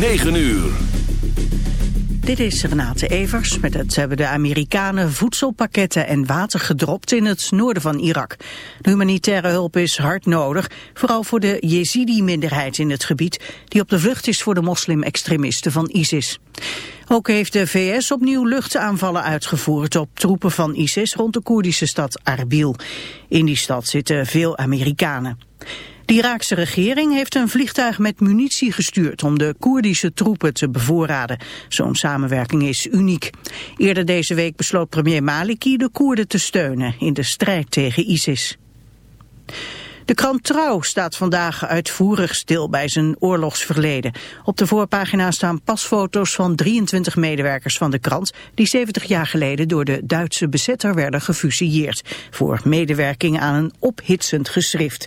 9 uur. Dit is Renate Evers. Met het hebben de Amerikanen voedselpakketten en water gedropt in het noorden van Irak. De humanitaire hulp is hard nodig, vooral voor de Jezidi-minderheid in het gebied, die op de vlucht is voor de moslim-extremisten van ISIS. Ook heeft de VS opnieuw luchtaanvallen uitgevoerd op troepen van ISIS rond de Koerdische stad Arbil. In die stad zitten veel Amerikanen. De Iraakse regering heeft een vliegtuig met munitie gestuurd om de Koerdische troepen te bevoorraden. Zo'n samenwerking is uniek. Eerder deze week besloot premier Maliki de Koerden te steunen in de strijd tegen ISIS. De krant Trouw staat vandaag uitvoerig stil bij zijn oorlogsverleden. Op de voorpagina staan pasfoto's van 23 medewerkers van de krant... die 70 jaar geleden door de Duitse bezetter werden gefusilleerd... voor medewerking aan een ophitsend geschrift.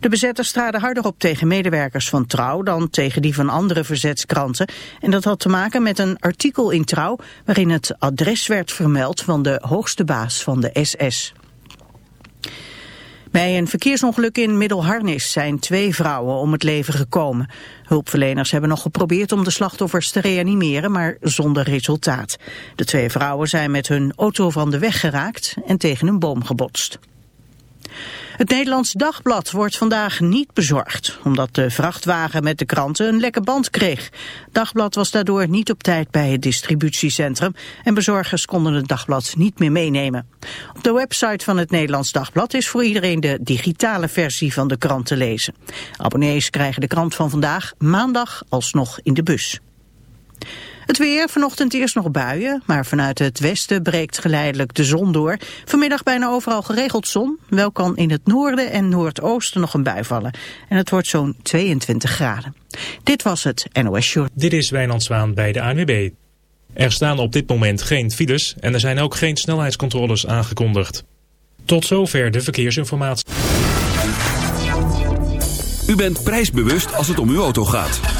De bezetters traden harder op tegen medewerkers van Trouw... dan tegen die van andere verzetskranten. En dat had te maken met een artikel in Trouw... waarin het adres werd vermeld van de hoogste baas van de SS. Bij een verkeersongeluk in Middelharnis zijn twee vrouwen om het leven gekomen. Hulpverleners hebben nog geprobeerd om de slachtoffers te reanimeren, maar zonder resultaat. De twee vrouwen zijn met hun auto van de weg geraakt en tegen een boom gebotst. Het Nederlands Dagblad wordt vandaag niet bezorgd, omdat de vrachtwagen met de kranten een lekke band kreeg. Dagblad was daardoor niet op tijd bij het distributiecentrum en bezorgers konden het dagblad niet meer meenemen. Op de website van het Nederlands Dagblad is voor iedereen de digitale versie van de krant te lezen. Abonnees krijgen de krant van vandaag maandag alsnog in de bus. Het weer, vanochtend eerst nog buien, maar vanuit het westen breekt geleidelijk de zon door. Vanmiddag bijna overal geregeld zon, wel kan in het noorden en noordoosten nog een bui vallen. En het wordt zo'n 22 graden. Dit was het NOS Short. Dit is Wijnand Zwaan bij de ANWB. Er staan op dit moment geen files en er zijn ook geen snelheidscontroles aangekondigd. Tot zover de verkeersinformatie. U bent prijsbewust als het om uw auto gaat.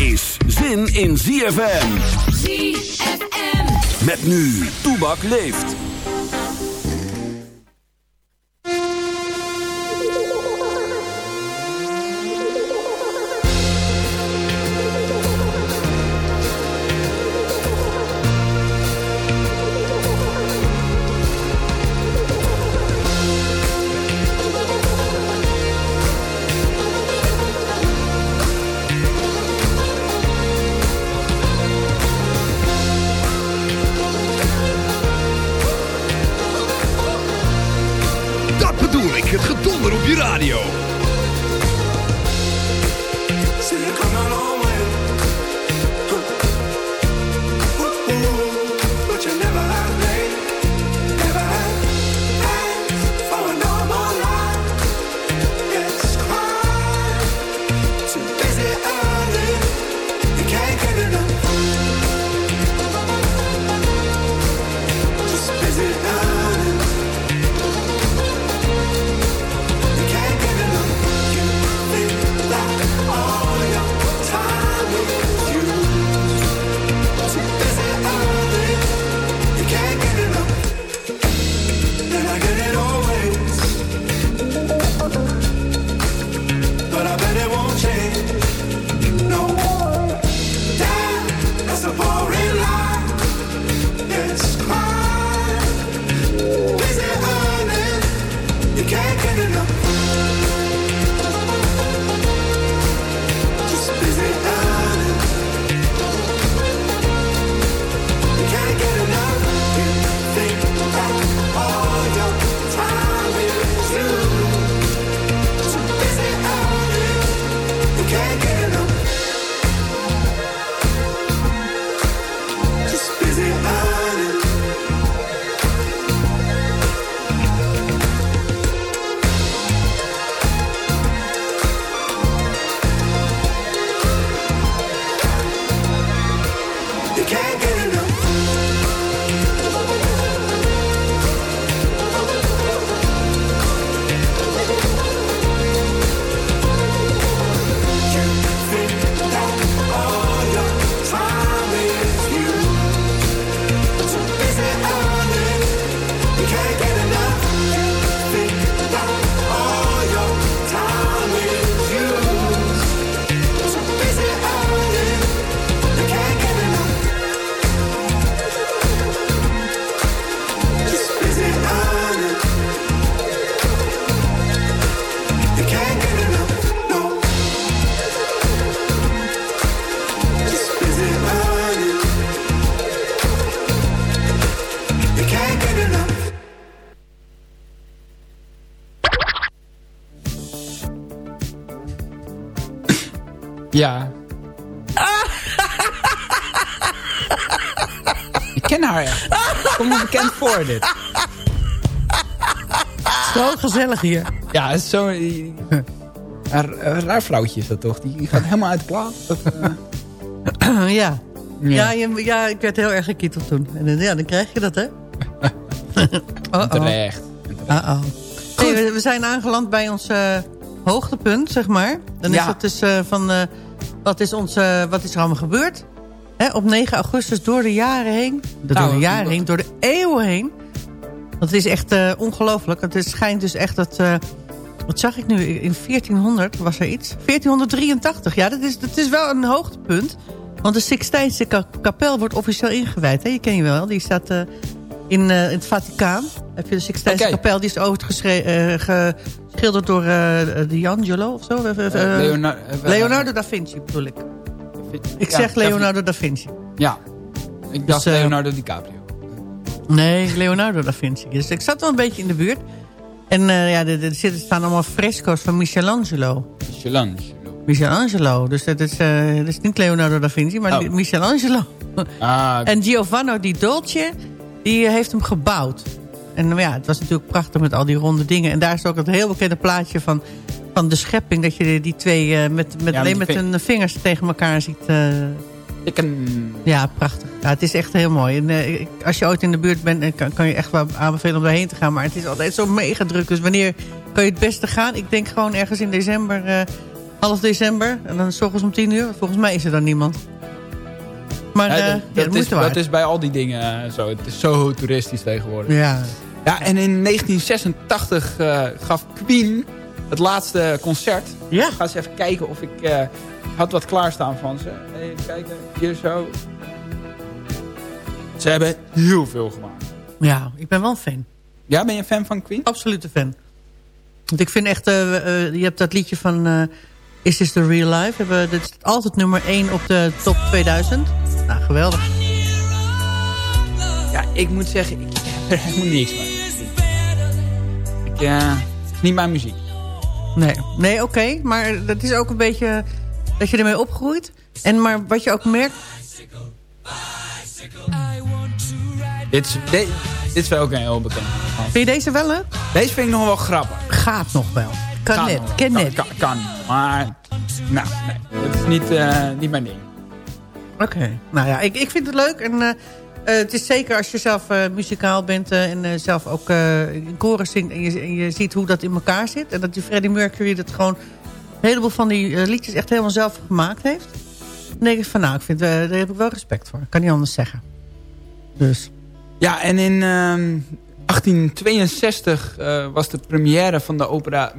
Is zin in ZFM. ZFM. Met nu, Toebak leeft. Voor dit. Zo gezellig hier. Ja, het is zo... Een raar vrouwtje is dat toch? Die gaat helemaal uit de plaat. Uh... ja. Ja. Ja, ja, ik werd heel erg gekieteld toen. En ja, dan krijg je dat, hè? oh -oh. Terecht. Uh -oh. Hey, we, zijn aangeland bij ons uh, hoogtepunt, zeg maar. Dan ja. is het dus uh, van... wat, is ons, wat is er allemaal gebeurd? Op 9 augustus door de jaren heen. De, nou, door de jaren heen, door de eeuwen heen. Dat is echt uh, ongelooflijk. Het schijnt dus echt dat... Uh, wat zag ik nu? In 1400 was er iets. 1483, ja, dat is, dat is wel een hoogtepunt. Want de Sixtijnse kapel wordt officieel ingewijd. Hè? Je ken je wel, die staat uh, in, in het Vaticaan. Heb je de Sixtijnse okay. kapel, die is ooit geschilderd door D'Angelo of zo. Leonardo, Leonardo da Vinci bedoel ik. Ik zeg Leonardo da Vinci. Ja, ik dacht dus, Leonardo DiCaprio. Nee, Leonardo da Vinci. Dus ik zat wel een beetje in de buurt. En uh, ja, er, er staan allemaal fresco's van Michelangelo. Michelangelo. Michelangelo. Dus dat is, uh, dat is niet Leonardo da Vinci, maar oh. Michelangelo. Ah, en Giovanni di Dolce, die heeft hem gebouwd. En nou ja, het was natuurlijk prachtig met al die ronde dingen. En daar is ook het heel bekende plaatje van, van de schepping. Dat je die twee uh, met, met, ja, alleen met hun vingers tegen elkaar ziet... Ik een... Ja, prachtig. Ja, het is echt heel mooi. En, uh, als je ooit in de buurt bent, kan, kan je echt wel aanbevelen om daarheen te gaan. Maar het is altijd zo mega druk. Dus wanneer kan je het beste gaan? Ik denk gewoon ergens in december, half december. En dan s ochtends om tien uur. Volgens mij is er dan niemand. Maar ja, dat, ja, dat, is, dat is bij al die dingen zo. Het is zo toeristisch tegenwoordig. Ja. Ja, en in 1986 uh, gaf Queen het laatste concert. Ja. Ik ga eens even kijken of ik had wat klaarstaan van ze. Even kijken, hier zo. Ze hebben heel veel gemaakt. Ja, ik ben wel een fan. Ja, ben je een fan van Queen? Absoluut een fan. Want ik vind echt, uh, uh, je hebt dat liedje van uh, Is This The Real Life? Hebben, dit is altijd nummer 1 op de top 2000. Nou, geweldig. Ja, ik moet zeggen, ik er helemaal niks van. Ik, ja, het is niet mijn muziek. Nee, nee oké. maar dat is ook een beetje dat je ermee opgroeit. En maar wat je ook merkt... Dit is, de, dit is wel ook een heel bekend. Vind je deze wel leuk? Deze vind ik nog wel grappig. Gaat nog wel. Kan, net, kan net. Kan, kan, maar nou, nee. Het is niet, uh, niet mijn ding. Oké. Nou ja, ik, ik vind het leuk. En uh, het is zeker als je zelf uh, muzikaal bent en zelf ook in koren zingt... En je, en je ziet hoe dat in elkaar zit. En dat die Freddie Mercury dat gewoon een heleboel van die liedjes echt helemaal zelf gemaakt heeft. Dan denk ik van nou, ik vind, daar heb ik wel respect voor. kan niet anders zeggen. Dus. Ja, en in 1862 ehm, was de première van de opera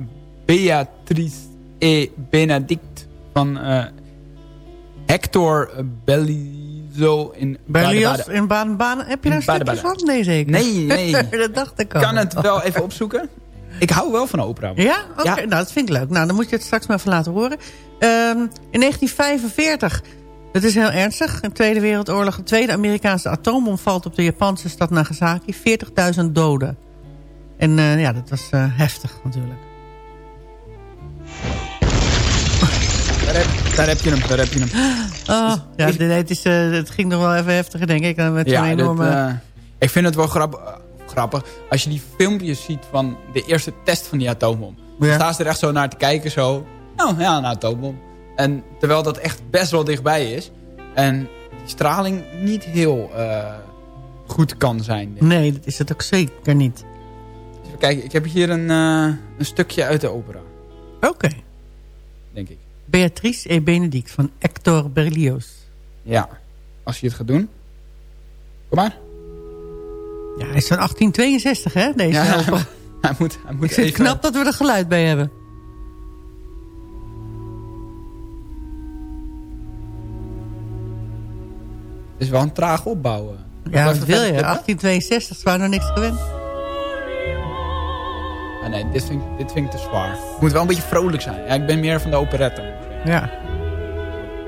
Beatrice e Benedict van Hector Bellizo in Baden-Baden. in Baden-Baden. Heb je daar een stukje van? Nee, zeker. Nee, nee. dat dacht ik al. kan het wel even opzoeken. Ik hou wel van opera. Ja? Oké, nou dat vind ik leuk. Nou, dan moet je het straks maar even laten horen. Um, in 1945, dat is heel ernstig. In de Tweede Wereldoorlog, de tweede Amerikaanse atoombom valt op de Japanse stad Nagasaki. 40.000 doden. En uh, ja, dat was uh, heftig natuurlijk. Daar heb, je hem, daar heb je hem. Oh, ja, nee, het, is, uh, het ging nog wel even heftiger, denk ik. Met ja, enorme... dit, uh, ik vind het wel grappig, grappig als je die filmpjes ziet van de eerste test van die atoombom. Ja. Dan staan ze er echt zo naar te kijken, zo. Oh, ja, een atoombom. En terwijl dat echt best wel dichtbij is. En die straling niet heel uh, goed kan zijn. Nee, dat is het ook zeker niet. Kijk, ik heb hier een, een stukje uit de opera. Oké. Denk ik. Beatrice e Benedict van Hector Berlioz. Ja, als je het gaat doen. Kom maar. Ja, hij is van 1862, hè, deze ja, hij moet, hij moet Ik vind het knap dat we er geluid bij hebben. Het is wel een traag opbouwen. Ja, wat wil je? 1862 is waar nog niks gewend. Ah, nee, dit vind, dit vind ik te zwaar. Het moet wel een beetje vrolijk zijn. Ja, ik ben meer van de operette. Ja.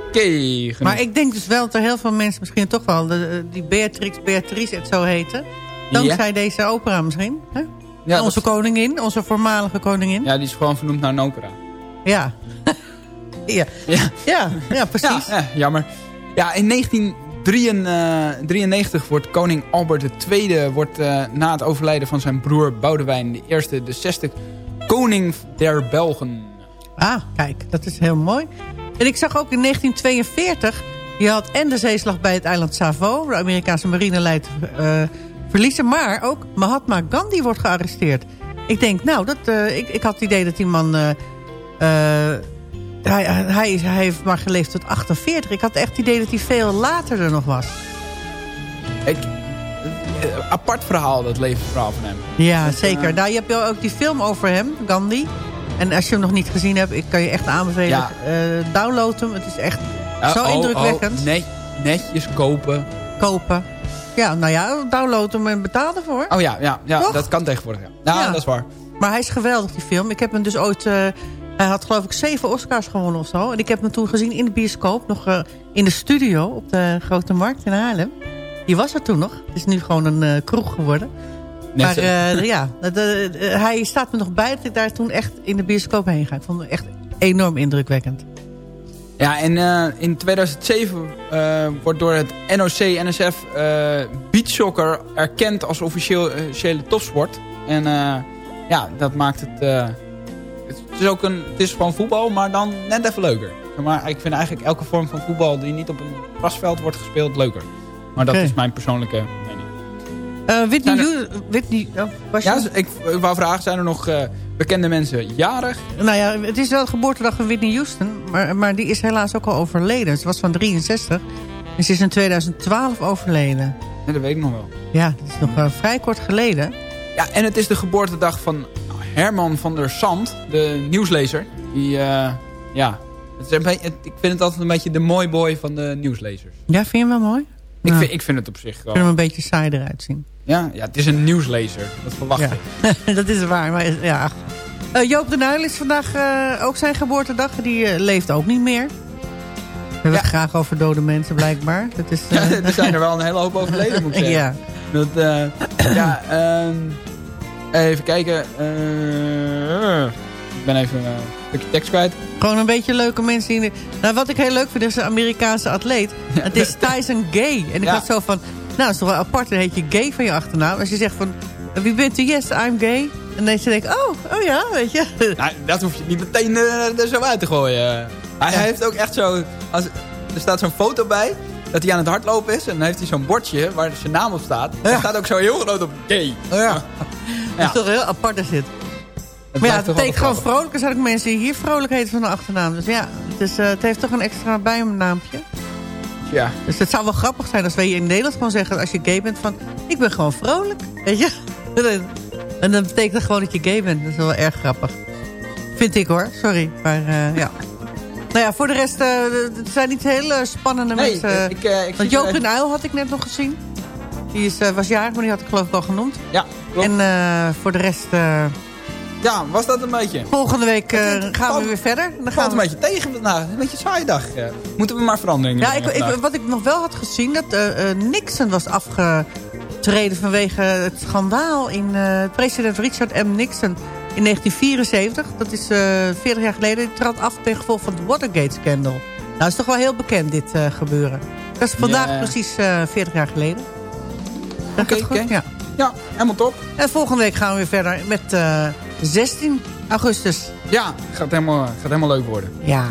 Oké, Maar ik denk dus wel dat er heel veel mensen misschien toch wel... De, die Beatrix, Beatrice het zo heten. Dankzij deze opera misschien. Hè? Ja, onze koningin, onze voormalige koningin. Ja, die is gewoon vernoemd naar een opera. Ja. ja. ja. Ja, ja, precies. Ja, jammer. Ja, in 1993 wordt koning Albert II... Wordt, uh, na het overlijden van zijn broer Boudewijn... de eerste, de zesde koning der Belgen. Ah, kijk, dat is heel mooi. En ik zag ook in 1942... je had en de zeeslag bij het eiland Savo... de Amerikaanse marineleider uh, verliezen... maar ook Mahatma Gandhi wordt gearresteerd. Ik denk, nou, dat, uh, ik, ik had het idee dat die man... Uh, hij, hij, hij, heeft maar geleefd tot 48. Ik had echt het idee dat hij veel later er nog was. Ik, apart verhaal, dat levensverhaal van hem. Ja, zeker. Nou, je hebt ook die film over hem, Gandhi. En als je hem nog niet gezien hebt, ik kan je echt aanbevelen. Ja. Uh, download hem. Het is echt zo oh, indrukwekkend. Oh, netjes kopen. Kopen. Ja, nou ja, download hem en betaal ervoor. Oh ja, ja, ja dat kan tegenwoordig. Ja. Nou, ja. dat is waar. Maar hij is geweldig, die film. Ik heb hem dus ooit... Uh, hij had geloof ik zeven Oscars gewonnen of zo. En ik heb hem toen gezien in de bioscoop. Nog uh, in de studio op de Grote Markt in Haarlem. Die was er toen nog. Het is nu gewoon een kroeg geworden maar uh, ja, hij staat me nog bij dat ik daar toen echt in de bioscoop heen ga. Ik vond het echt enorm indrukwekkend. Ja, en uh, in 2007 uh, wordt door het NOC-NSF beachsoccer erkend als officieel, officiële topsport. En ja, dat maakt het... het, is ook een, het is gewoon voetbal, maar dan net even leuker. Maar ik vind eigenlijk elke vorm van voetbal die niet op een grasveld wordt gespeeld leuker. Maar dat is mijn persoonlijke uh, Whitney, er... Whitney oh, was ja, ik, ik wou vragen, zijn er nog uh, bekende mensen jarig? Nou ja, het is wel de geboortedag van Whitney Houston, maar, maar die is helaas ook al overleden. Ze was van 63 en ze is in 2012 overleden. Ja, dat weet ik nog wel. Ja, dat is nog uh, vrij kort geleden. Ja, en het is de geboortedag van Herman van der Sand, de nieuwslezer. Die, ja, het is ik vind het altijd een beetje de mooi boy van de nieuwslezers. Ja, vind je hem wel mooi? Ik, nou, vind, ik vind het op zich wel... Ik vind hem een beetje saai eruit zien. Ja, ja het is een nieuwslezer. Dat verwacht ja. ik. dat is waar. Maar ja. Uh, Joop de Nuyl is vandaag uh, ook zijn geboortedag. Die uh, leeft ook niet meer. We hebben het graag over dode mensen blijkbaar. Dat is, er zijn er wel een hele hoop overleden moet ik zeggen. ja. Dat, ja, um, even kijken. ik ben even een stukje tekst kwijt. Gewoon een beetje leuke mensen. Die... Nou, wat ik heel leuk vind is een Amerikaanse atleet. Het is Tyson Gay. En ik Ja. had zo van... Nou, dat is toch wel apart. Dan heet je Gay van je achternaam. Als je zegt van... Wie bent u? Yes, I'm gay. En dan denk ik, oh, oh ja, weet je. Nou, dat hoef je niet meteen eh, er zo uit te gooien. Hij, hij heeft ook echt zo... Als, er staat zo'n foto bij dat hij aan het hardlopen is. En dan heeft hij zo'n bordje waar zijn naam op staat. Er Ja. staat ook zo heel groot op gay. Oh ja. Dat Ja. is toch heel apart is dit. Het Maar ja, het betekent gewoon vrolijk. Er zijn ook mensen die hier vrolijk heten van de achternaam. Dus ja, het, is, eh, het heeft toch een extra bijnaampje. Ja. Dus het zou wel grappig zijn als wij hier in Nederland gewoon zeggen... als je gay bent van, ik ben gewoon vrolijk. Weet je? En dan betekent dat gewoon dat je gay bent. Dat is wel erg grappig. Vind ik hoor, sorry. Maar eh, ja. Nou ja, voor de rest, eh, het zijn niet hele spannende Nee, mensen. eh, ik, ik Want Joop Uyl had ik net nog gezien. Die is, was jarig, maar die had ik geloof ik al genoemd. Ja, klopt. En voor de rest, ja, was dat een beetje? volgende week eh, gaan we weer verder. Dan gaan valt een we... beetje tegen vandaag. Een beetje saai dag. eh. Moeten we maar veranderingen Ja, ik, ik, wat ik nog wel had gezien, dat eh, eh, Nixon was afgetreden vanwege het schandaal in president Richard M. Nixon in 1974. Dat is eh 40 jaar geleden. Die trad af ten gevolge van het Watergate-scandal. Nou, is toch wel heel bekend dit gebeuren. Dat is vandaag Ja. precies eh 40 jaar geleden. Oké, oké. ja. Ja, helemaal top. En volgende week gaan we weer verder met 16 augustus. Ja, gaat helemaal, gaat helemaal leuk worden. Ja.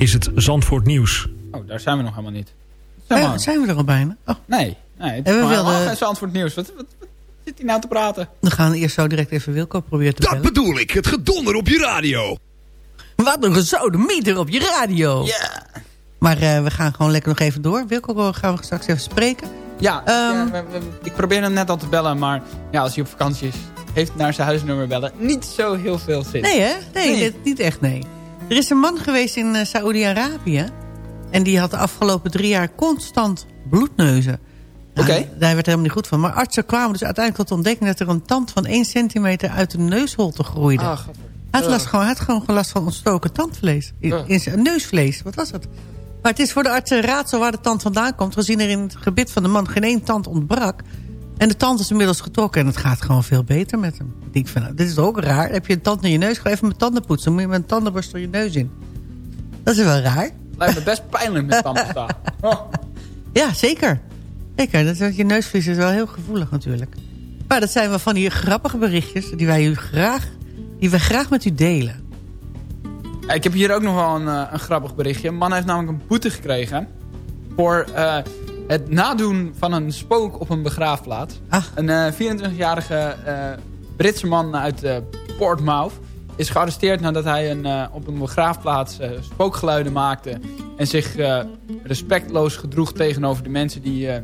Is het Zandvoort Nieuws. Oh, daar zijn we nog helemaal niet. Zijn we er al bijna? Oh. Nee, nee. Het En we is wilden- antwoord nieuws. Wat, wat, wat zit hij nou te praten? We gaan eerst zo direct even Wilco proberen te Dat bellen. bedoel ik, het gedonder op je radio. Wat een gesodemieter op je radio. Ja. Maar eh, we gaan gewoon lekker nog even door. Wilco gaan we straks even spreken. Ja, Ehm. ja, we- we- ik probeer hem net al te bellen, maar ja, als hij op vakantie is, heeft naar zijn huisnummer bellen niet zo heel veel zin. Nee hè? Nee, Nee. dit- niet echt nee. Er is een man geweest in eh, Saoedi-Arabië. En die had de afgelopen drie jaar constant bloedneuzen. Nou, Oké. Daar werd er helemaal niet goed van. Maar artsen kwamen dus uiteindelijk tot de ontdekking... dat er een tand van 1 centimeter uit de neusholte groeide. Ah. Hij had, last, gewoon, hij had gewoon last van ontstoken tandvlees. In, Ja. in zijn neusvlees. Wat was het? Maar het is voor de arts een raadsel waar de tand vandaan komt. Gezien er in het gebit van de man geen één tand ontbrak. En de tand is inmiddels getrokken. En het gaat gewoon veel beter met hem. Ik denk van, nou, dit is toch ook raar. Heb je een tand in je neus? Ga even met tanden poetsen. Dan moet je met een tandenborstel je neus in. Dat is wel raar. Lijkt me best pijnlijk met tanden staan. Oh. Ja, zeker. Zeker. Dat, is- je neusvlies is wel heel gevoelig natuurlijk. Maar dat zijn wel van die grappige berichtjes... die wij, u graag, die wij graag met u delen. Ja, ik heb hier ook nog wel een, eh, een grappig berichtje. Een man heeft namelijk een boete gekregen... voor eh, het nadoen van een spook op een begraafplaats. Ach. Een eh, 24-jarige eh, Britse man uit eh, Portsmouth... is gearresteerd nadat hij een, eh, op een begraafplaats eh, spookgeluiden maakte... en zich eh, respectloos gedroeg tegenover de mensen die, eh,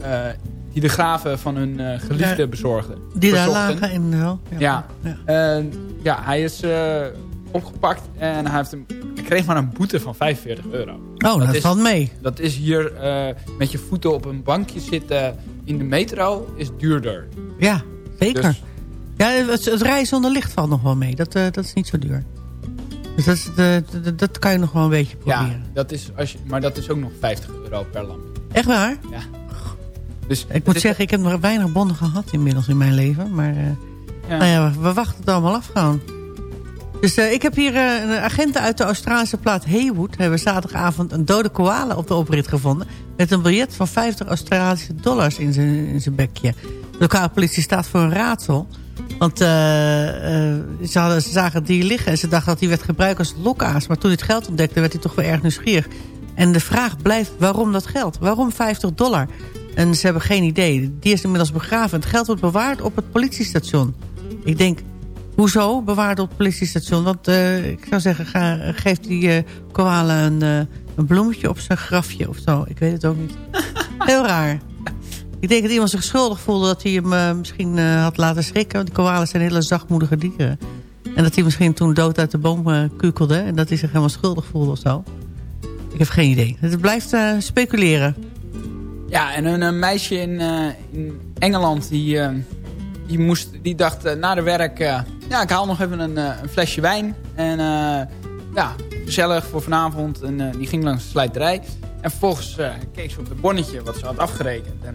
eh, die de graven van hun eh, geliefden Ja. bezorgden. Die daar lagen in wel. Ja. ja. En ja, hij is eh, opgepakt en hij, heeft een, hij kreeg maar een boete van 45 euro. Oh, dat, valt mee. Dat is hier eh, met je voeten op een bankje zitten in de metro is duurder. Ja, zeker. Dus- Ja, het, het rijden zonder licht valt nog wel mee. Dat, eh, dat is niet zo duur. Dus dat, is, eh, dat, kan je nog wel een beetje Ja, proberen. dat is als je, maar dat is ook nog 50 euro per lamp. Echt waar? Ja. Dus Ik het moet zeggen, ik heb nog weinig bonnen gehad inmiddels in mijn leven. Maar Ja. nou ja, we, we wachten het allemaal af gewoon. Dus eh, ik heb hier eh, een agenten uit de Australische plaat Haywood... hebben zaterdagavond een dode koala op de oprit gevonden... met een biljet van 50 Australische dollars in zijn, bekje. De lokale politie staat voor een raadsel. Want eh, ze, hadden, ze zagen dier liggen en ze dachten dat hij werd gebruikt als lokaas. Maar toen hij het geld ontdekte, werd hij toch wel erg nieuwsgierig. En de vraag blijft, waarom dat geld? Waarom 50 dollar? En ze hebben geen idee. Die is inmiddels begraven. Het geld wordt bewaard op het politiestation. Ik denk, hoezo bewaard op het politiestation? Want eh, ik zou zeggen, ga, geef die eh, koala een, eh, een bloemetje op zijn grafje of zo. Ik weet het ook niet. Heel raar. Ik denk dat iemand zich schuldig voelde dat hij hem misschien eh, had laten schrikken. Want die koalas zijn hele zachtmoedige dieren. En dat hij misschien toen dood uit de boom kukelde. En dat hij zich helemaal schuldig voelde of zo. Ik heb geen idee. Het blijft eh, speculeren. Ja, en een, meisje in, eh, in Engeland die, eh, die, moest, die dacht eh, na de werk... eh, ja, ik haal nog even een, eh, een flesje wijn. En ja, gezellig voor vanavond. En die ging langs de slijterij. En vervolgens keek ze op het bonnetje wat ze had afgerekend. En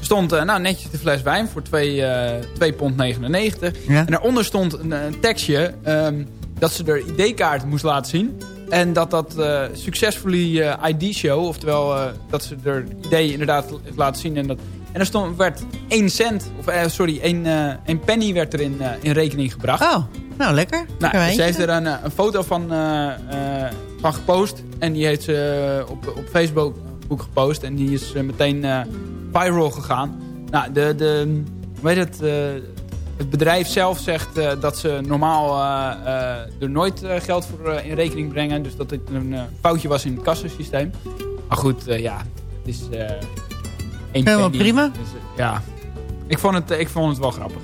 stond nou, netjes de fles wijn voor 2 eh 2 pond 99. Ja. En daaronder stond een, een tekstje ehm, dat ze er ID-kaart moest laten zien. En dat dat eh successfully ID-show, oftewel dat ze er ID inderdaad heeft laten zien. En, dat, en er stond, werd 1 cent, of eh, sorry, 1, eh 1 penny werd er in, eh, in rekening gebracht. Oh, nou lekker. Nou, ze heeft er een, eh, een foto van, eh, eh, van gepost. En die heeft ze eh, op, op Facebook gepost. En die is eh, meteen eh, viral gegaan. Nou, de, de, heet het, eh, het bedrijf zelf zegt eh, dat ze normaal eh, eh, er nooit eh, geld voor eh, in rekening brengen. Dus dat het een eh, foutje was in het kassensysteem. Maar goed, eh, ja, het is eh Helemaal prima. Dus, eh, ja, ik vond, het, ik vond het wel grappig.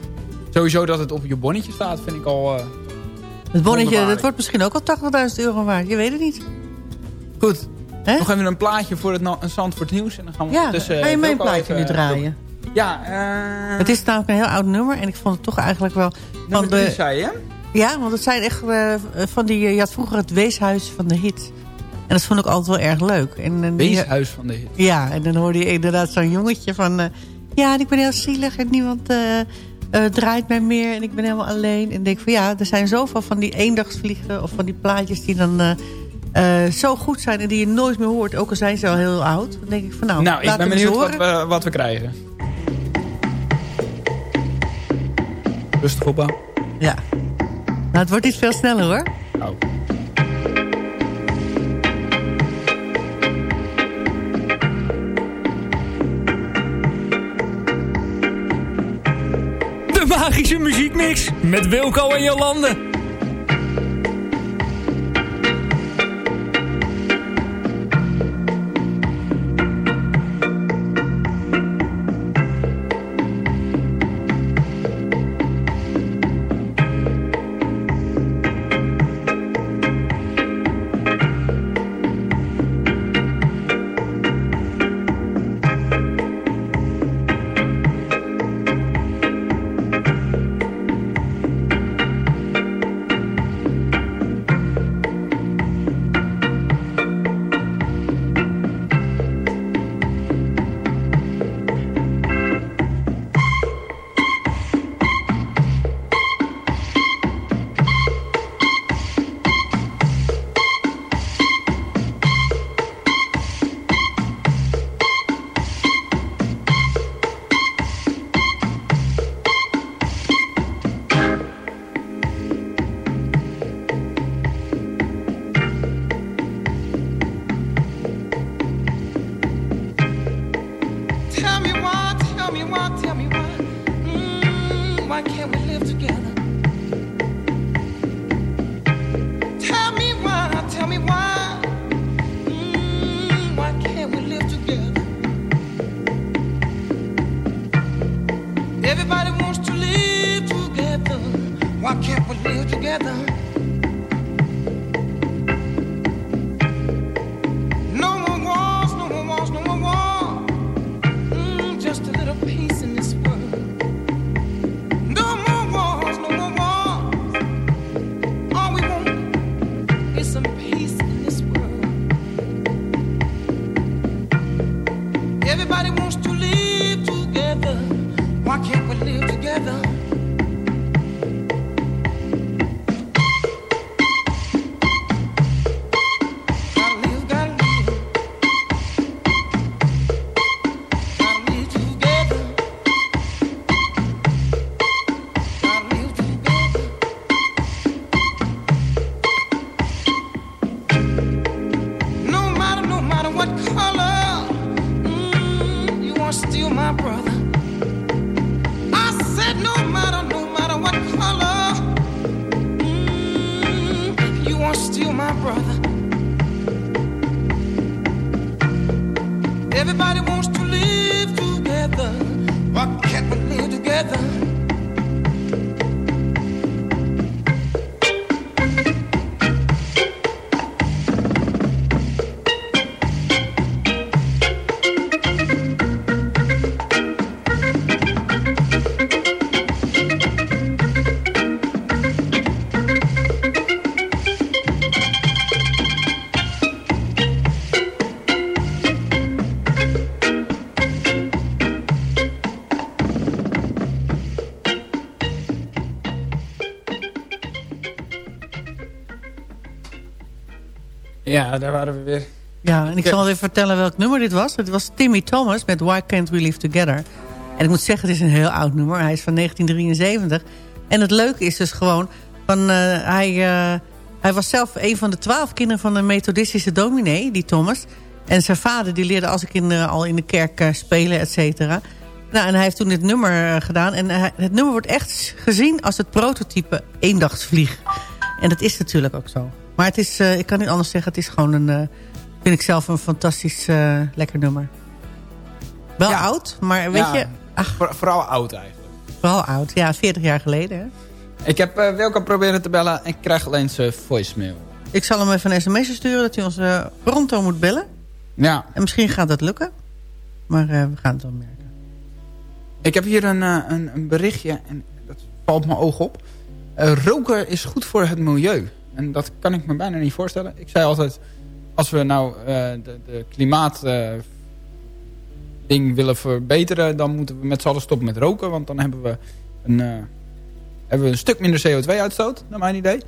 Sowieso dat het op je bonnetje staat, vind ik al... eh, Het bonnetje, dat wordt misschien ook al 80.000 euro waard. Je weet het niet. Goed. Hè? Nog even een plaatje voor het Zandvoort nieuws. En dan gaan we Ja, ondertussen ga je mijn Wilco plaatje even- nu draaien? Ja, eh Het is namelijk een heel oud nummer. En ik vond het toch eigenlijk wel... nummer Van de, zei je? ja, want het zijn echt eh, van die... Je had vroeger het weeshuis van de hit. En dat vond ik altijd wel erg leuk. En, en die- Weeshuis van de hit. Ja, en dan hoorde je inderdaad zo'n jongetje van... eh, ja, ik ben heel zielig en niemand eh, eh, draait mij meer en ik ben helemaal alleen. En denk van ja, er zijn zoveel van die eendagsvliegen... of van die plaatjes die dan eh, eh, zo goed zijn en die je nooit meer hoort. Ook al zijn ze al heel oud. Dan denk ik van nou, Nou, ik ben benieuwd wat we, wat we krijgen. Rustig opbouw. Ja. Nou, het wordt niet veel sneller hoor. Oh. Magische muziekmix met Wilco en Jolande. Everybody wants to live together. Why can't we live together? Ja, daar waren we weer. Ja, en ik zal even vertellen welk nummer dit was. Het was Timmy Thomas met Why Can't We Live Together. En ik moet zeggen, het is een heel oud nummer. Hij is van 1973. En het leuke is dus gewoon... Van, uh, hij, uh, hij was zelf een van de twaalf kinderen van een methodistische dominee, die Thomas. En zijn vader die leerde als zijn kinderen al in de kerk uh, spelen, et cetera. Nou, en hij heeft toen dit nummer gedaan. En het nummer wordt echt gezien als het prototype eendagsvlieg. En dat is natuurlijk ook zo. Maar het is, uh, ik kan niet anders zeggen, het is gewoon een, uh, vind ik zelf een fantastisch uh, lekker nummer. Wel ja. oud, maar weet ja, je... Ach, voor, vooral oud eigenlijk. Vooral oud, ja, 40 jaar geleden. Hè? Ik heb uh, Wilco proberen te bellen en ik krijg alleen zijn voicemail. Ik zal hem even een sms sturen dat hij ons pronto moet bellen. Ja. En misschien gaat dat lukken. Maar we gaan het wel merken. Ik heb hier een, een, een, berichtje en dat valt mijn oog op. roken is goed voor het milieu. En dat kan ik me bijna niet voorstellen. Ik zei altijd, als we nou uh, de, de klimaat uh, ding willen verbeteren... dan moeten we met z'n allen stoppen met roken. Want dan hebben we een, uh, hebben we een stuk minder CO2-uitstoot, naar mijn idee.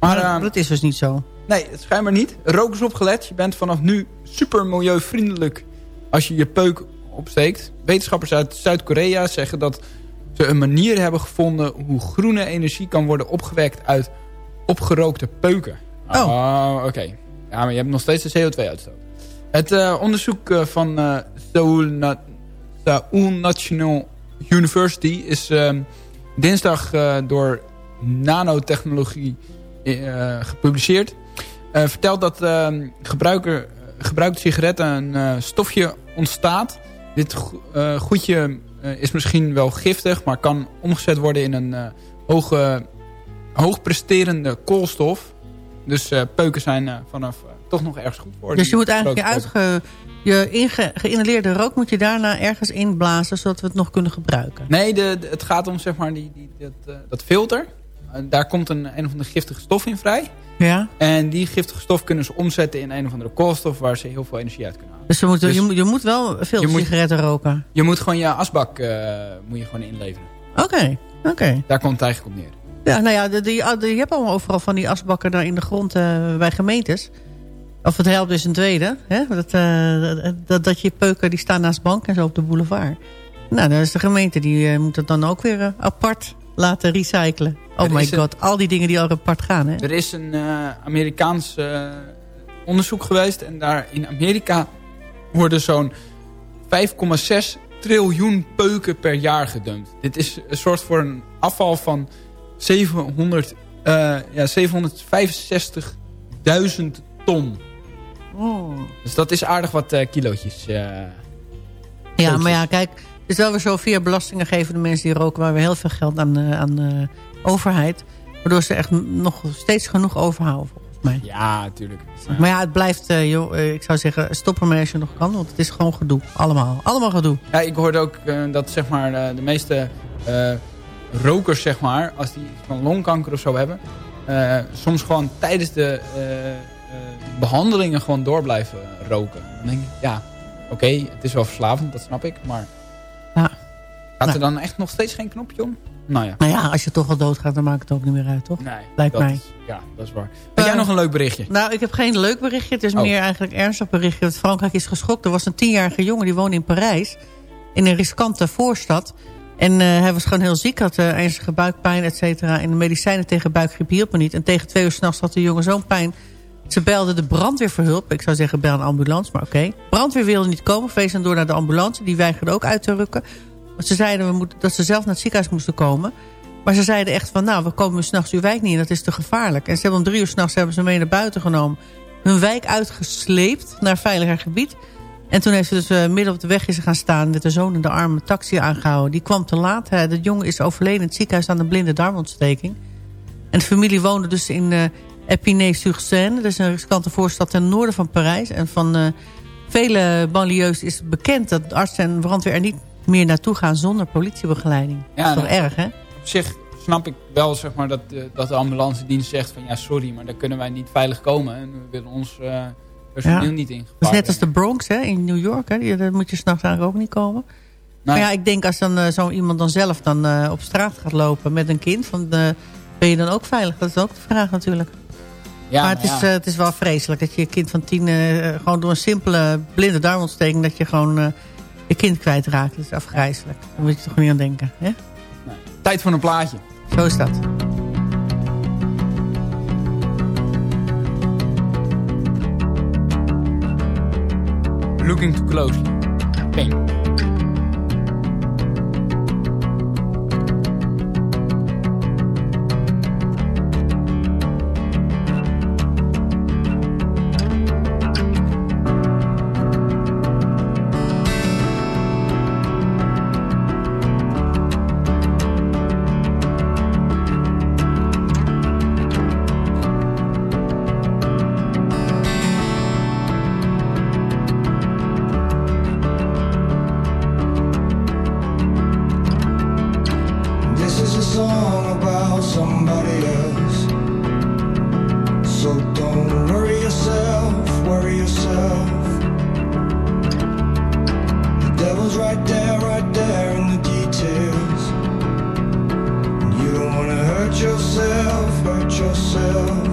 Maar, maar dat is dus niet zo. Nee, het schijnbaar niet. Rook is opgelet. Je bent vanaf nu super milieuvriendelijk als je je peuk opsteekt. Wetenschappers uit Zuid-Korea zeggen dat ze een manier hebben gevonden... hoe groene energie kan worden opgewekt uit opgerookte peuken. Oh, oh oké. Okay. Ja, maar je hebt nog steeds de CO2-uitstoot. Het uh, onderzoek uh, van uh, Seoul, Na Seoul National University is, uh, dinsdag door nanotechnologie gepubliceerd. vertelt dat ehm, gebruiker, gebruikte sigaretten een stofje ontstaat. Dit goedje is misschien wel giftig, maar kan omgezet worden in een hoge, hoogpresterende koolstof. Dus peuken zijn vanaf toch nog ergens goed voor. Dus je moet eigenlijk je, uitge, je inge, geïnhaleerde rook moet je daarna ergens inblazen... zodat we het nog kunnen gebruiken? Nee, de, het gaat om zeg maar die, die, dat, uh, dat filter. Uh, daar komt een, een of andere giftige stof in vrij. Ja. En die giftige stof kunnen ze omzetten in een of andere koolstof... waar ze heel veel energie uit kunnen halen. Dus, je moet, dus je, moet, je moet wel veel sigaretten roken? Je moet gewoon je asbak uh, moet je gewoon inleveren. Oké, oké. Okay. Daar komt het eigenlijk op neer. Ja, nou ja, de, de, je hebt allemaal overal van die asbakken daar in de grond bij gemeentes. Of het helpt is een tweede. Hè? Dat, uh, dat, dat je peuken die staan naast banken en zo op de boulevard. Nou, dan is de gemeente die uh, moet het dan ook weer apart laten recyclen. Oh my god, al die dingen die al apart gaan. Hè? Er is een Amerikaans onderzoek geweest. En daar in Amerika worden zo'n 5,6 triljoen peuken per jaar gedumpt. Dit is een soort voor een afval van 700, ja, 765.000 ton. Oh. Dus dat is aardig wat uh, kilootjes. Uh, ja, maar ja, kijk. Het is wel weer zo via belastingen geven de mensen die roken... waar we heel veel geld aan, aan de overheid. Waardoor ze echt nog steeds genoeg overhouden volgens mij. Ja, natuurlijk. Maar ja, het blijft, joh, ik zou zeggen, stop ermee als je nog kan. Want het is gewoon gedoe. Allemaal. Allemaal gedoe. Ja, ik hoorde ook dat zeg maar de meeste rokers, zeg maar... als die van longkanker of zo hebben... soms gewoon tijdens de eh, behandelingen gewoon door blijven roken. Dan denk ik, ja, oké, het is wel verslavend, dat snap ik. Maar ja. gaat er dan echt nog steeds geen knopje om? Nou ja. Nou ja, als je toch al doodgaat, dan maakt het ook niet meer uit, toch? Nee, Lijkt mij. Is, ja, dat is waar. Heb jij nog een leuk berichtje? Nou, ik heb geen leuk berichtje. Het is oh. meer eigenlijk ernstig berichtje. Want Frankrijk is geschokt. Er was een tienjarige jongen die woonde in Parijs. In een riskante voorstad. En uh, hij was gewoon heel ziek. Had uh, ernstige buikpijn, et cetera. En de medicijnen tegen buikgriep hielpen niet. En tegen twee uur s'nachts had de jongen zo'n pijn ze belden de brandweer voor hulp. Ik zou zeggen, bel een ambulance, maar oké. Okay. Brandweer wilde niet komen, wees dan door naar de ambulance. Die weigerde ook uit te rukken. Want ze zeiden we moeten, dat ze zelf naar het ziekenhuis moesten komen. Maar ze zeiden echt van, nou, we komen s'nachts uw wijk niet in. Dat is te gevaarlijk. En ze hebben om drie uur s'nachts hebben ze mee naar buiten genomen. Hun wijk uitgesleept naar veiliger gebied. En toen heeft ze dus uh, midden op de weg is gaan staan... met de zoon in de arm een taxi aangehouden. Die kwam te laat. Hè. De jongen is overleden in het ziekenhuis aan een blinde darmontsteking. En de familie woonde dus in... Uh, Epinay-sur-Seine. Dat is een riskante voorstad ten noorden van Parijs. En van uh, vele banlieues is bekend dat artsen en brandweer er niet meer naartoe gaan zonder politiebegeleiding. Ja, dat is toch nou, erg, hè? Op zich snap ik wel zeg maar, dat, dat de ambulance dienst zegt van ja, sorry, maar daar kunnen wij niet veilig komen. En we willen ons uh, personeel niet in gevaar Dat is net als de Bronx hè, in New York. Hè? Daar moet je s'nachts eigenlijk ook niet komen. Nou, maar ja, ik denk als dan uh, zo iemand dan zelf dan op straat gaat lopen met een kind, van, ben je dan ook veilig? Dat is ook de vraag natuurlijk. Ja, maar het is, ja. het is wel vreselijk dat je je kind van tien... Gewoon door een simpele blinde darmontsteking... dat je gewoon je kind kwijtraakt. Dat is afgrijzelijk. Daar moet je toch niet aan denken. Hè? Nee. Tijd voor een plaatje. Zo is dat. Looking too closely. right there, right there in the details. And you don't wanna hurt yourself, hurt yourself.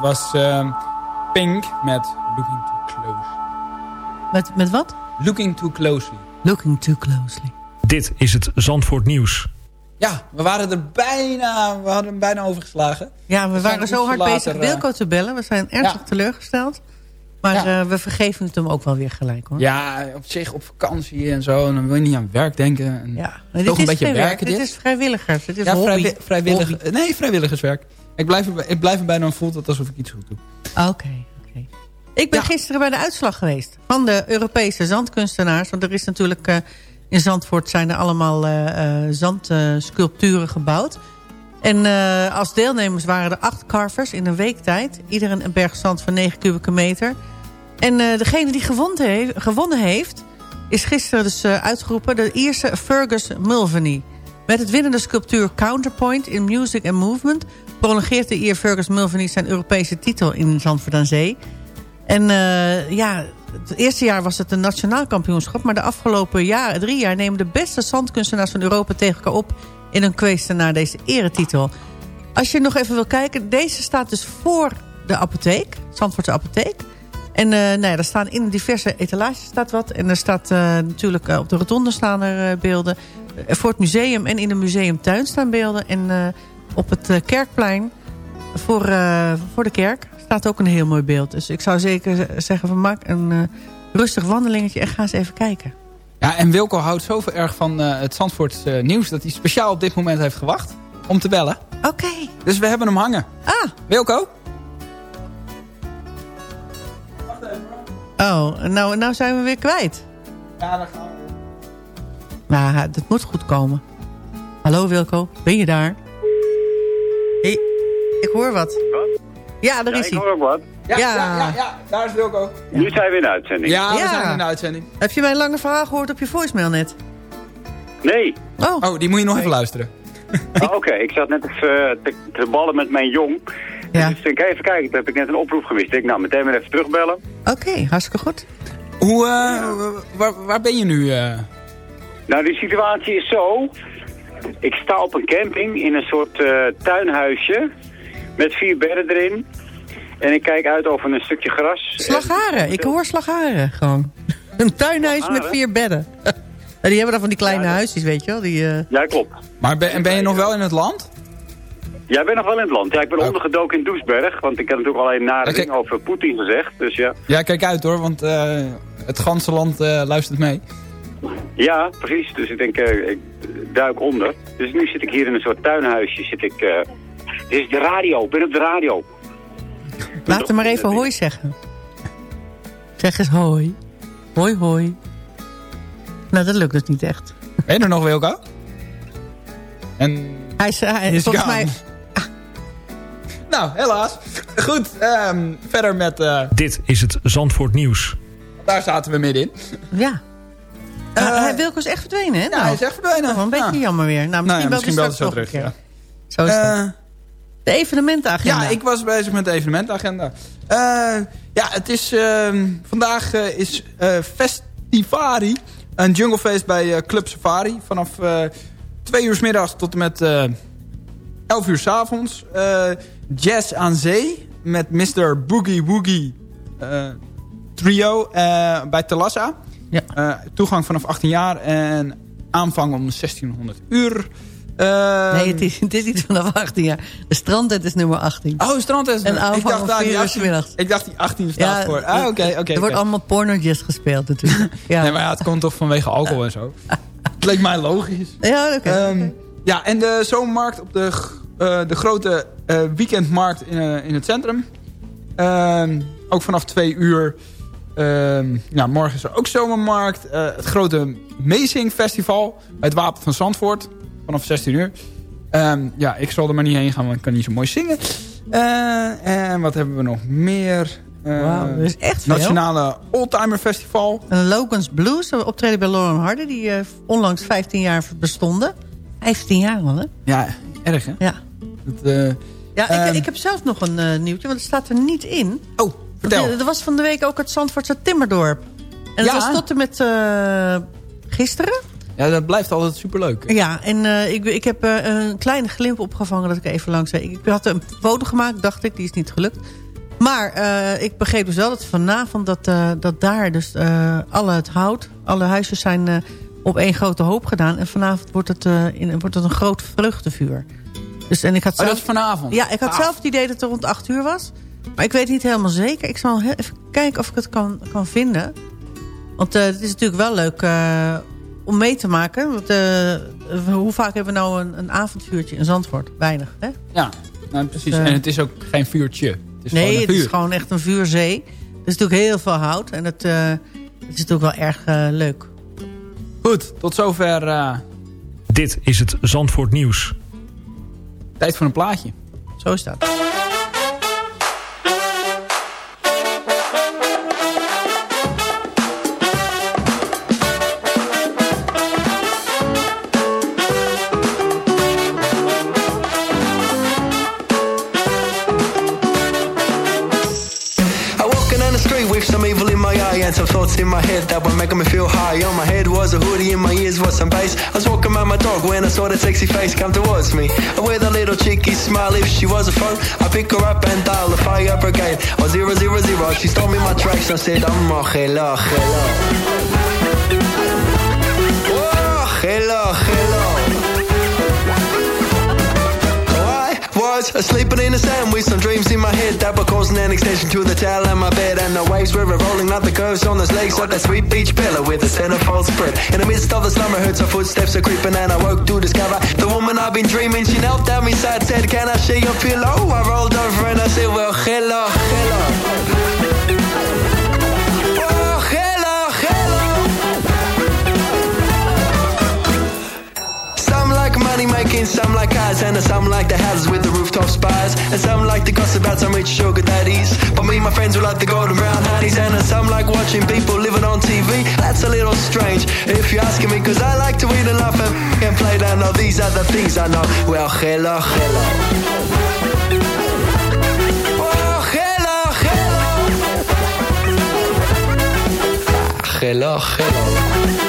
Dat was ehm, Pink met Looking Too Close. Met, met wat? Looking Too Closely. Looking too closely. Dit is het Zandvoort Nieuws. Ja, we waren er bijna, we hadden hem bijna overgeslagen. Ja, we, waren zo hard bezig eh, Wilco te bellen. We zijn ernstig Ja. teleurgesteld. Maar Ja. eh, we vergeven het hem ook wel weer gelijk hoor. Ja, op zich op vakantie en zo. En dan wil je niet aan werk denken. En Ja, Toch dit een is beetje werk, werken dit. dit? is vrijwilligers. Het is ja, hobby. vrijwi- vrijwillig, Hobby. nee, vrijwilligerswerk. Ik blijf, er, ik blijf erbij, dan voelt het alsof ik iets goed doe. Oké, oké. Ik ben Ja. gisteren bij de uitslag geweest van de Europese zandkunstenaars. Want er is natuurlijk eh, in Zandvoort zijn er allemaal eh, zandsculpturen gebouwd. En als deelnemers waren er acht carvers in een week tijd. Ieder een berg zand van 9 kubieke meter. En degene die gewonnen heeft, gewonnen heeft is gisteren dus uitgeroepen... de Ierse Fergus Mulvaney. Met het winnende sculptuur Counterpoint in Music and Movement... prolongeert de Ier Fergus Mulvaney zijn Europese titel in Zandvoort aan Zee. En eh, ja, het eerste jaar was het een nationaal kampioenschap... maar de afgelopen jaar, drie jaar nemen de beste zandkunstenaars van Europa tegen elkaar op... in een kwestie naar deze eretitel. Als je nog even wil kijken, deze staat dus voor de apotheek, Zandvoortse apotheek... En uh, nou ja, er staan in diverse etalages staat wat. En er staat uh, natuurlijk op de rotonde staan er beelden. voor het museum en in de museumtuin staan beelden. En op het kerkplein voor, voor de kerk staat ook een heel mooi beeld. Dus ik zou zeker zeggen van maak een rustig wandelingetje en ga eens even kijken. Ja, en Wilco houdt zoveel erg van het Zandvoorts nieuws... dat hij speciaal op dit moment heeft gewacht om te bellen. Oké. Okay. Dus we hebben hem hangen. Ah. Wilco? Oh, nou, nou zijn we weer kwijt. Ja, dan gaan we. Nou, dat moet goed komen. Hallo Wilco, ben je daar? Ik hoor wat. Wat? Ja, daar ja, is hij. ik hoor ook wat. Ja, ja. Ja, daar is Wilco. Ja. Nu zijn we in de uitzending. Ja, we zijn in de uitzending. Heb je mijn lange verhaal gehoord op je voicemail net? Nee. Oh, oh die moet je nog nee. even luisteren. Oh, Oké, okay. ik zat net even te, te ballen met mijn jong. Ja. Dus ik denk, even kijken, toen heb ik net een oproep gemist. Ik nou, meteen weer even terugbellen. Oké, okay, hartstikke goed. Hoe, uh, waar, waar ben je nu? Uh? Nou, die situatie is zo. Ik sta op een camping in een soort uh, tuinhuisje. Met vier bedden erin. En ik kijk uit over een stukje gras. Slagharen, ik hoor slagharen gewoon. Een tuinhuis slagharen? met vier bedden. die hebben dan van die kleine ja, huisjes, weet je wel. Die, Ja, klopt. Maar ben, en ben je nog wel in het land? Ja, ik ben nog wel in het land. Ja, ik ben oh. ondergedoken in Doesberg. Want ik heb natuurlijk alleen nare dingen over Poetin gezegd. Dus ja. Ja, kijk uit hoor, want uh, het ganse land uh, luistert mee. Ja, precies. Dus ik denk, uh, ik duik onder. Dus nu zit ik hier in een soort tuinhuisje. Zit ik, dit is de radio. Ik ben op de radio. Laat hem maar even hoi zeggen. Zeg eens hoi. Hoi, hoi. Nou, dat lukt dus niet echt. Ben je er nog, Wilco? En... Hij is, hij, is volgens mij... Nou, helaas. Goed, ehm, verder met... eh, Dit is het Zandvoort Nieuws. daar zaten we middenin. Ja. Uh, Eh, hij Wilco is echt verdwenen, hè? Ja, hij is echt verdwenen. Dat is wel een beetje Ja. jammer weer. Nou, misschien, Nou ja, misschien nog zo een terug, keer. Zo is dat. De evenementenagenda. Ja, ik was bezig met de evenementagenda. Eh, ja, het is... ehm, vandaag eh, is eh, Festivari. Een junglefeest bij Club Safari. Vanaf twee uur 's middags tot en met 11 uur 's avonds. Jazz aan zee. Met Mr. Boogie Woogie trio bij Talassa. Ja. Toegang vanaf 18 jaar en aanvang om 1600 uur. Eh, Nee, het is, het is niet vanaf 18 jaar. De strandtent is nummer 18. Oh, strandtest. En aanvang ik dacht, daar, die vier uur 18, 's middags. ik dacht die 18 staat voor. Ah, oké, oké. Er wordt allemaal pornojazz gespeeld natuurlijk. Ja, Nee, maar ja, het komt toch vanwege alcohol en zo. Het leek mij logisch. ja oké. Ehm, ja, en de zomermarkt op de, eh, de grote eh, weekendmarkt in, eh, in het centrum. Ehm, ook vanaf twee uur. Ehm, ja, morgen is er ook zomermarkt. Het grote Meezing Festival bij het Wapen van Zandvoort. Vanaf 16 uur. Ehm, ja, ik zal er maar niet heen gaan, want ik kan niet zo mooi zingen. Eh, en wat hebben we nog meer? Wauw, dat is echt veel. Nationale Oldtimer Festival. En Logan's Blues, een optreden bij Lauren Hardy... die eh, onlangs 15 jaar bestonden. 15 jaar al, hè? Ja, erg hè? Ja. Dat, Ja, Ehm. ik, ik heb zelf nog een nieuwtje, want het staat er niet in. oh, vertel. Er was van de week ook het Zandvoortse Timmerdorp. En Ja. het was tot en met gisteren. Ja, dat blijft altijd superleuk. Ja, en eh, ik, ik heb eh, een kleine glimp opgevangen dat ik even langs... Ik, ik had een foto gemaakt, dacht ik, die is niet gelukt. Maar eh, ik begreep dus wel dat vanavond dat, dat daar dus alle het hout... alle huisjes zijn op één grote hoop gedaan. En vanavond wordt het, in, wordt het een groot vreugdevuur. Dus, en ik had Oh, zelf, dat is vanavond? Ja, ik had Ah. zelf het idee dat het rond 8 uur was. Maar ik weet niet helemaal zeker. Ik zal even kijken of ik het kan, kan vinden. Want het is natuurlijk wel leuk om mee te maken. Want, eh, hoe vaak hebben we nou een, een avondvuurtje in Zandvoort? Weinig, hè? Ja, nou, precies. Eh. en het is ook geen vuurtje. Het is gewoon nee, een het vuur. is gewoon echt een vuurzee. Er is natuurlijk heel veel hout. En het, eh, het is natuurlijk wel erg leuk. Goed, tot zover eh, Dit is het Zandvoort Nieuws. tijd voor een plaatje. Zo is dat. In my head that were making me feel high. On my head was a hoodie, in my ears was some bass. I was walking around my dog when I saw that sexy face come towards me. And with a little cheeky smile, if she was a phone, I pick her up and dial the fire brigade. Or oh, zero zero zero, she stole me my tracks and said, I'm a hello, Was sleeping in the sand with some dreams in my head that were causing an extension to the towel in my bed. And the waves were rolling like the curves on those legs of that sweet beach pillow with a centerfold spread. In the midst of the slumber, heard some footsteps are creeping, and I woke to discover the woman I've been dreaming. She knelt down beside, said, Can I share your pillow? I rolled over and I said, Well, hello, hello. Some like cars, and some like the houses with the rooftop spires, and some like to gossip about some rich sugar daddies. But me, and my friends, we like the golden brown honey's, and some like watching people living on TV. That's a little strange if you're asking me, cause I like to eat and laugh and, and play down. all these other things I know. Well, hello, hello. Hello, hello. Ah,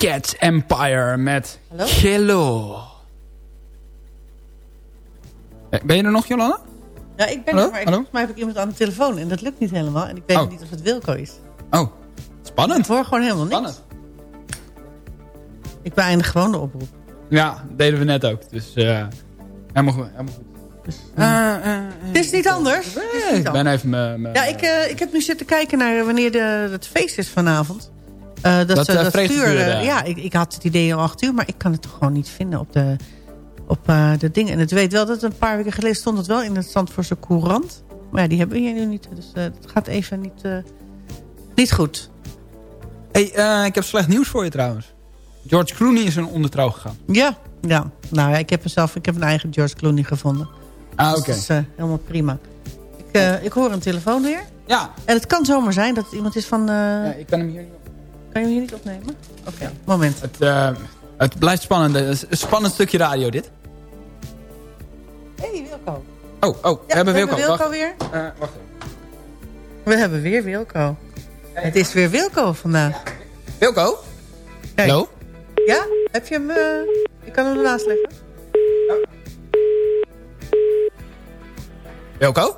Cats Empire met Hello. Eh, Ben je er nog, Jolanda? Ja, ik ben Hallo? er, maar ik, Hallo? volgens mij heb ik iemand aan de telefoon en dat lukt niet helemaal. En ik weet Oh. niet of het Wilco is. Oh, spannend. Ik hoor gewoon helemaal niks. Spannend. Ik beëindig gewoon de oproep. Ja, deden we net ook. Dus eh helemaal goed. Helemaal goed. Eh, het is niet anders. Is niet Ik ben even mijn... Ja, ik, ik heb nu zitten kijken naar wanneer de, het feest is vanavond. Eh, dat Dat, eh, dat eh. ja, ik, ik had het idee om acht uur, maar ik kan het toch gewoon niet vinden op de, op, eh, de dingen. En het weet wel dat een paar weken geleden stond het wel in het Zandvoortse Courant. Maar ja, die hebben we hier nu niet. Dus eh, het gaat even niet, eh, niet goed. Hey, eh, ik heb slecht nieuws voor je trouwens. George Clooney is een ondertrouw gegaan. Ja, ja. Nou ja, ik heb mezelf, ik heb een eigen George Clooney gevonden. Ah, Dus oké. dat is eh, helemaal prima. Ik, eh, ik hoor een telefoon weer. Ja. En het kan zomaar zijn dat het iemand is van... eh, Ja, ik kan hem hier niet. Kan je hem hier niet opnemen? Oké, moment. Het, eh, het blijft spannend. Een spannend stukje radio dit. hey, Wilco. Oh, oh, we Ja, hebben Wilco. Wilco Wacht. weer. Eh, wacht even. We hebben weer Wilco. Het is weer Wilco vandaag. Wilco? Kijk. Hallo? Ja? Heb je hem... eh, ik kan hem ernaast leggen. Wilco?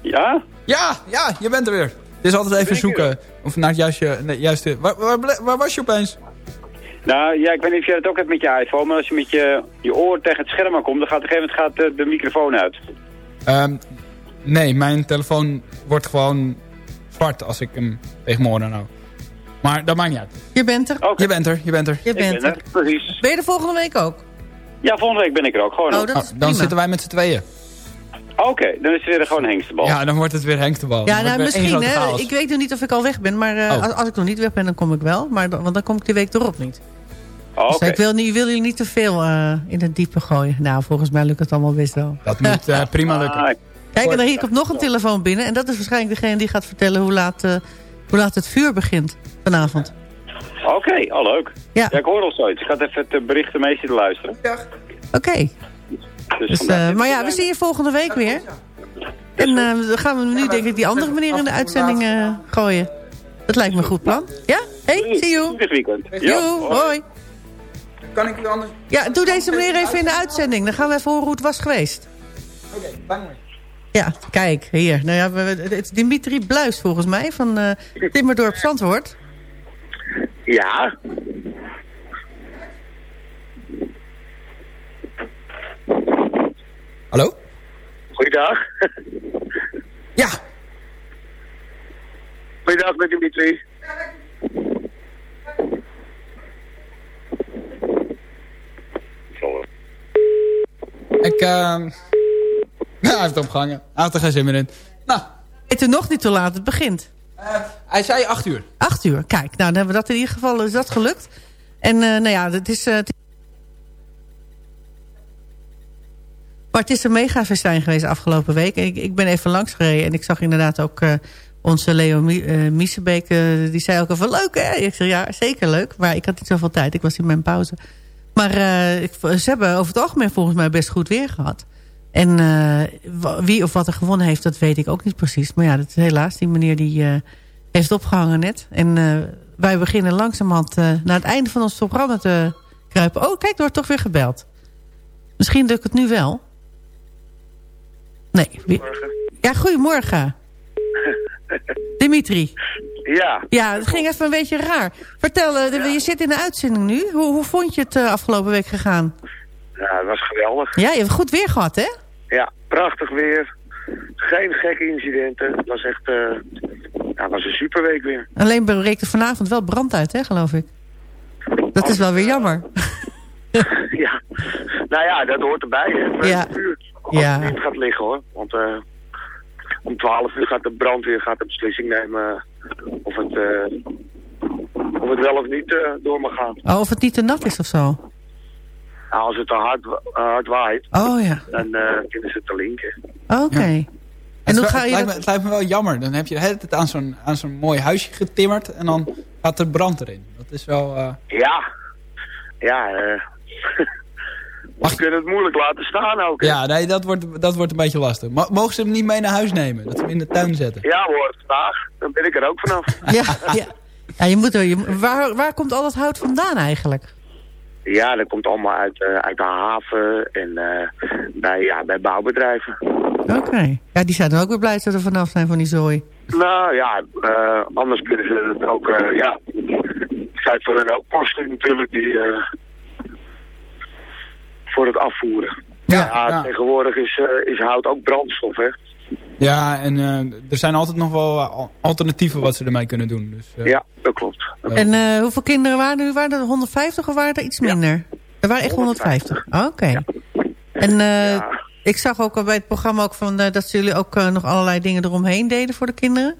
Ja? Ja, ja, je bent er weer. Het is altijd even zoeken of naar het juiste... nee, juiste waar, waar, was je opeens? Nou, ja, ik weet niet of jij dat ook hebt met je iPhone, maar als je met je, je oor tegen het scherm aan komt, dan gaat op een gegeven moment gaat de, de microfoon uit. Ehm, nee, mijn telefoon wordt gewoon zwart als ik hem tegen mijn oren hou. Maar dat maakt niet uit. Je bent er. Oké. Je bent er, je bent er. Je bent ben er. er, precies. Ben je er volgende week ook? Ja, volgende week ben ik er ook gewoon. Oh, dat Oh, is dan prima. zitten wij met z'n tweeën. Oké, dan is het weer gewoon hengstebal. Ja, dan wordt het weer hengstebal. Ja, nou, misschien. Hè, ik weet nog niet of ik al weg ben. Maar eh, Oh. als, als ik nog niet weg ben, dan kom ik wel. Maar dan, want dan kom ik die week erop niet. Oh, Dus Oké. ik wil, niet, wil jullie niet te veel eh, in het diepe gooien. Nou, volgens mij lukt het allemaal best wel. Dat moet eh, prima lukken. Ah, Kijk, en dan hier komt nog een telefoon binnen. En dat is waarschijnlijk degene die gaat vertellen hoe laat, eh, hoe laat het vuur begint vanavond. Oké, al leuk. Ja. Ja, ik hoor al zoiets. Ik ga even het berichten mee zitten luisteren. Oké. Dus, Dus, eh, maar ja, we zien je volgende week weer. En eh, dan gaan we nu denk ik die andere meneer in de uitzending eh, gooien. Dat lijkt me een goed plan. Ja? Hey, see you. Dit weekend. Ja, Joe, hoi. Kan ik u anders... Ja, doe deze meneer even in de uitzending. Dan gaan we even horen hoe het was geweest. Oké, bang maar. Ja, kijk, hier. Nou ja, het is Dimitri Bluis volgens mij van eh Timmerdorp Zandvoort. Ja. Hallo? Goeiedag. Ja. Goeiedag met Dimitri. Ik, ehm ja, hij heeft opgehangen. Hij had er geen zin meer in. Nou, Het is nog niet te laat, het begint. hij zei acht uur. Acht uur, kijk. Nou, dan hebben we dat in ieder geval is dat gelukt. En eh, nou ja, het is... het is een mega festijn geweest afgelopen week. Ik, ik ben even langs gereden en ik zag inderdaad ook eh, onze Leo Mie- eh, Miesebeek. eh, die zei ook al van leuk hè? Ik zeg ja, zeker leuk. Maar ik had niet zoveel tijd. Ik was in mijn pauze. Maar ze hebben over het algemeen volgens mij best goed weer gehad. En wie of wat er gewonnen heeft, dat weet ik ook niet precies. Maar ja, dat is helaas die meneer die heeft opgehangen net. En wij beginnen langzamerhand naar het einde van ons programma te kruipen. Oh, kijk, er wordt toch weer gebeld. Misschien lukt het nu wel. Nee. Ja, goedemorgen. Dimitri. Ja. Ja, het ging even een beetje raar. Vertel, uh, je zit in de uitzending nu. Hoe, hoe vond je het uh, afgelopen week gegaan? Ja, het was geweldig. Ja, je hebt goed weer gehad, hè? Ja, prachtig weer. Geen gekke incidenten. Het was echt uh, ja, het was een superweek weer. Alleen breekt er vanavond wel brand uit, hè, geloof ik. Dat is wel weer jammer. ja, nou ja, dat hoort erbij, hè. Ja. Als ja. het niet gaat liggen, hoor. Want uh, om 12 uur gaat de brandweer gaat de beslissing nemen of het, uh, of het wel of niet uh, door mag gaan. Oh, of het niet te nat is of zo? Nou, als het te hard, hard waait, oh, ja. dan kunnen ze het te linken. Oké. Okay. Ja. En hoe ga je het, lijkt me, het lijkt me wel jammer. Dan heb je het aan zo'n aan zo'n mooi huisje getimmerd en dan gaat er brand erin. Dat is wel... Uh... Ja. Ja, uh, We kunnen het moeilijk laten staan ook. hè? Ja, nee, dat wordt, dat wordt een beetje lastig. Mo- mogen ze hem niet mee naar huis nemen? Dat ze hem in de tuin zetten? Ja hoor, vandaag. Dan ben ik er ook vanaf. Ja, ja. ja je moet er, je, waar, waar komt al dat hout vandaan eigenlijk? Ja, dat komt allemaal uit, eh, uit de haven en eh, bij, ja, bij bouwbedrijven. Oké. Ja, die zijn dan ook weer blij dat ze er vanaf zijn van die zooi. Nou ja, eh, anders kunnen ze het ook, eh, ja, het voor hen ook kosten natuurlijk die, eh, voor het afvoeren. Ja, ja. tegenwoordig is, eh, is hout ook brandstof, hè. Ja, en eh, er zijn altijd nog wel eh, al- alternatieven wat ze ermee kunnen doen. Dus, eh, Ja, dat klopt. En eh, hoeveel kinderen waren er nu? Waren er 150 of waren er iets minder? Er waren echt 150. Oh, Oké. En eh, ik zag ook al bij het programma ook van, dat jullie ook nog allerlei dingen eromheen deden voor de kinderen.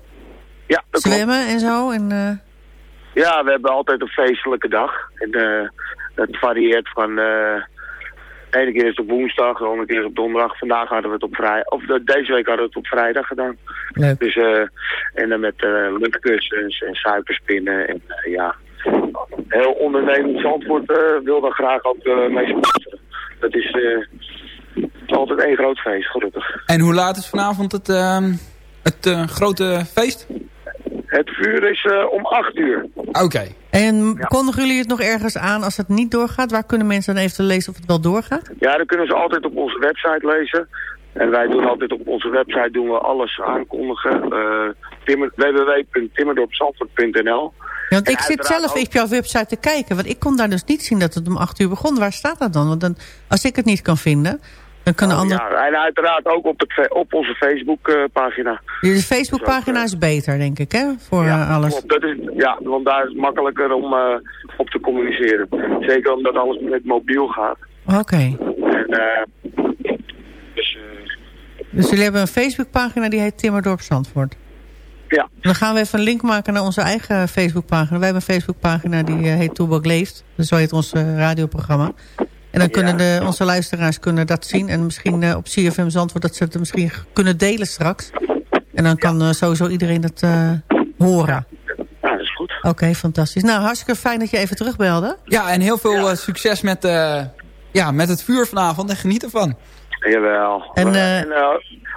Ja, dat klopt. Zwemmen en zo. En, eh, Ja, we hebben altijd een feestelijke dag. En het varieert van... de ene keer is het op woensdag, de andere keer is het op donderdag. Vandaag hadden we het op vrijdag. Of deze week hadden we het op vrijdag gedaan. Leuk. Dus, eh en dan met eh luchtkussens en suikerspinnen. En eh, ja, heel ondernemend Zandvoort wil daar graag ook mee sponsoren. Dat is altijd één groot feest, gelukkig. En hoe laat is vanavond het, ehm, het grote feest? Het vuur is eh, om acht uur. Oké. en kondigen jullie het nog ergens aan als het niet doorgaat? Waar kunnen mensen dan even lezen of het wel doorgaat? Ja, dat kunnen ze altijd op onze website lezen. En wij doen altijd op onze website doen we alles aankondigen. Uh, timmer, www.timmerdorpzandvoort.nl Ja, want En ik zit zelf ook- op jouw website te kijken. Want ik kon daar dus niet zien dat het om 8 uur begon. Waar staat dat dan? Want dan, als ik het niet kan vinden, dan kunnen anderen... Ja, en uiteraard ook op, het, op onze Facebookpagina. De Facebookpagina is beter, denk ik, hè? Voor eh, alles. Klopt, dat is, ja, want daar is het makkelijker om eh, op te communiceren. Zeker omdat alles met mobiel gaat. Oké. Eh, dus, eh, Dus jullie hebben een Facebookpagina die heet Timmerdorp Zandvoort. Ja. Dan gaan we even een link maken naar onze eigen Facebookpagina. Wij hebben een Facebookpagina die eh, heet Toebak Leeft. Dat zo heet ons eh, radioprogramma. En dan kunnen de, onze luisteraars kunnen dat zien. En misschien eh, op CFM Zandvoort dat ze het misschien kunnen delen straks. En dan kan eh, sowieso iedereen dat eh, horen. ja, dat is goed. Oké, fantastisch. Nou, hartstikke fijn dat je even terugbelde. Ja, en heel veel succes met, eh, ja, met het vuur vanavond en geniet ervan. Jawel. En, eh, en eh,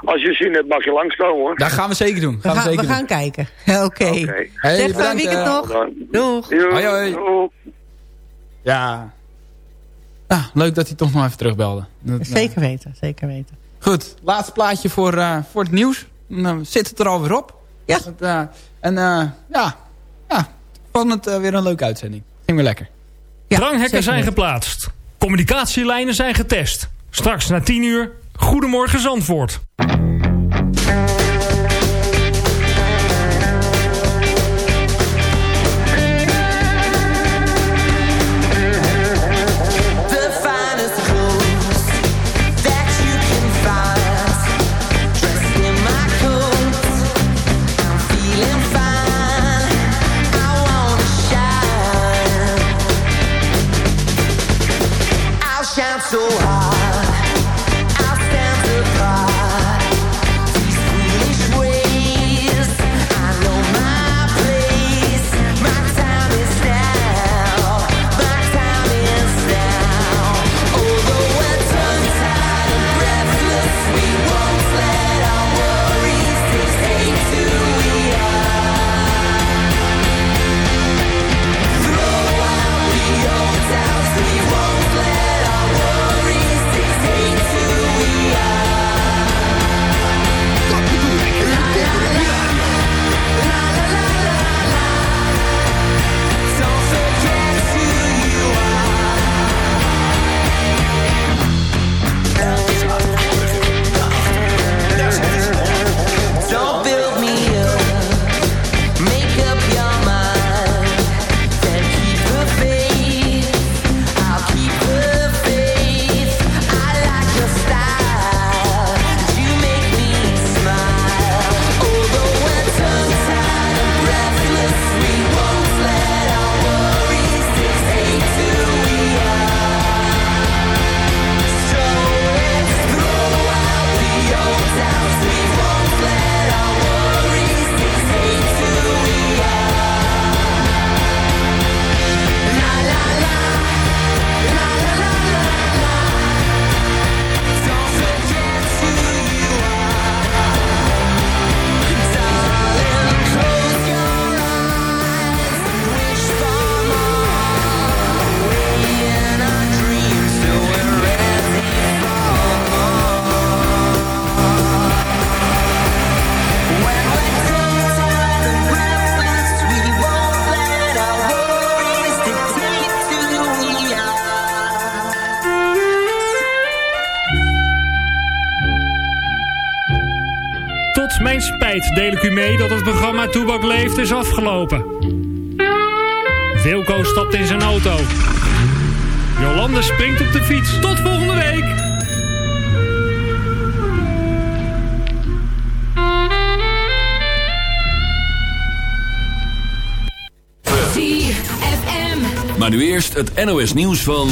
als je zin hebt, mag je langskomen hoor. Dat gaan we zeker doen. We Gaan we gaan, zeker we gaan doen. kijken. Oké. Hey, Zeg, fijn bedankt, weekend nog. Doeg. Hoi, hoi. Ja. Leuk dat hij toch nog even terugbelde. Dat, Zeker weten, zeker weten. Goed, laatste plaatje voor, eh, voor het nieuws. Dan eh, zit het er alweer op. Ja. Eh, en eh, ja, ja, ik vond het weer een leuke uitzending. Ging weer lekker. Dranghekken zijn geplaatst. Communicatielijnen zijn getest. Straks na 10 uur, Goedemorgen Zandvoort. So is afgelopen. Wilco stapt in zijn auto. Jolande springt op de fiets. Tot volgende week! Maar nu eerst het NOS nieuws van...